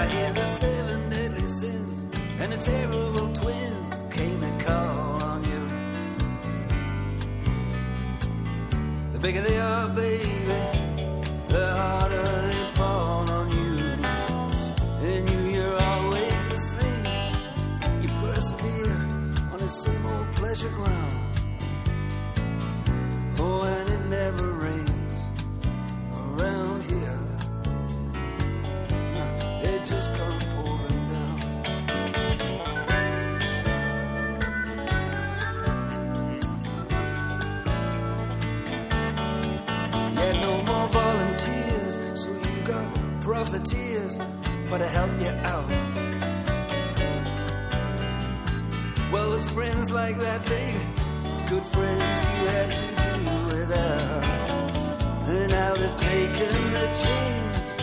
I hear the seven deadly sins and the terrible twins came and call on you. The bigger they are, baby, the harder they fall on you. And you, you're always the same. You persevere on the same old pleasure ground. Profiteers for to help you out. Well, with friends like that, baby, good friends you had to do without. And now they've taken the chains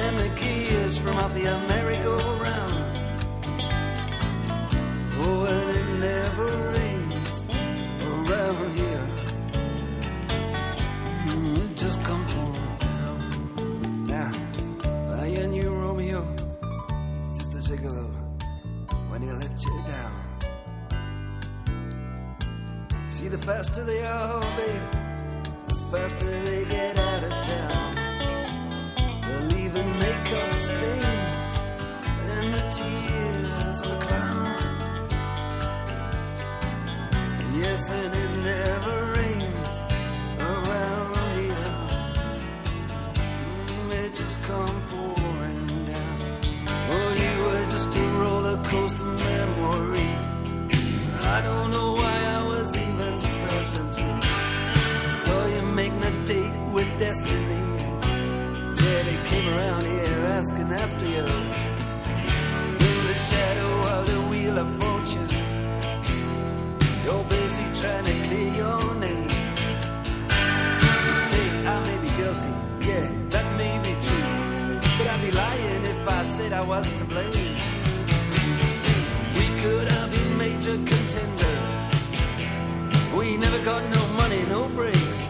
and the gears from off your merry-go-round. Faster they are, babe, the faster they get out of town. They'll leaving makeup stains and the tears of a clown. Yes, and it never rains around here. It just come pouring down. Oh, you were just a roller coaster memory. I don't know why I destiny. Yeah, they came around here asking after you. In the shadow of the wheel of fortune. You're busy trying to clear your name. You say I may be guilty, yeah, that may be true. But I'd be lying if I said I was to blame. See, we could have been major contenders. We never got no money, no breaks.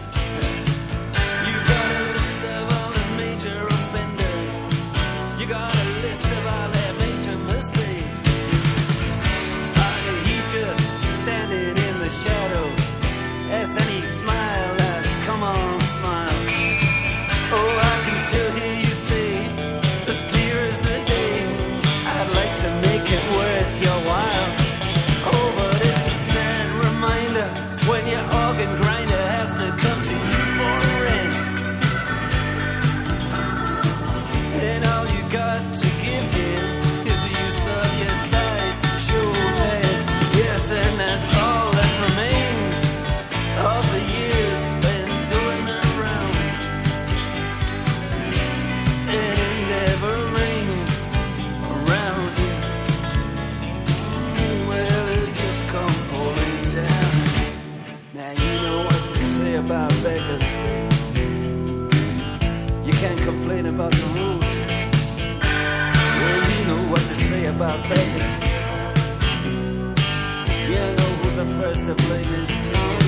You can't complain about the rules. Well, you know what they say about beggars. You know who's the first to blame his tongue.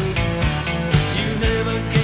You never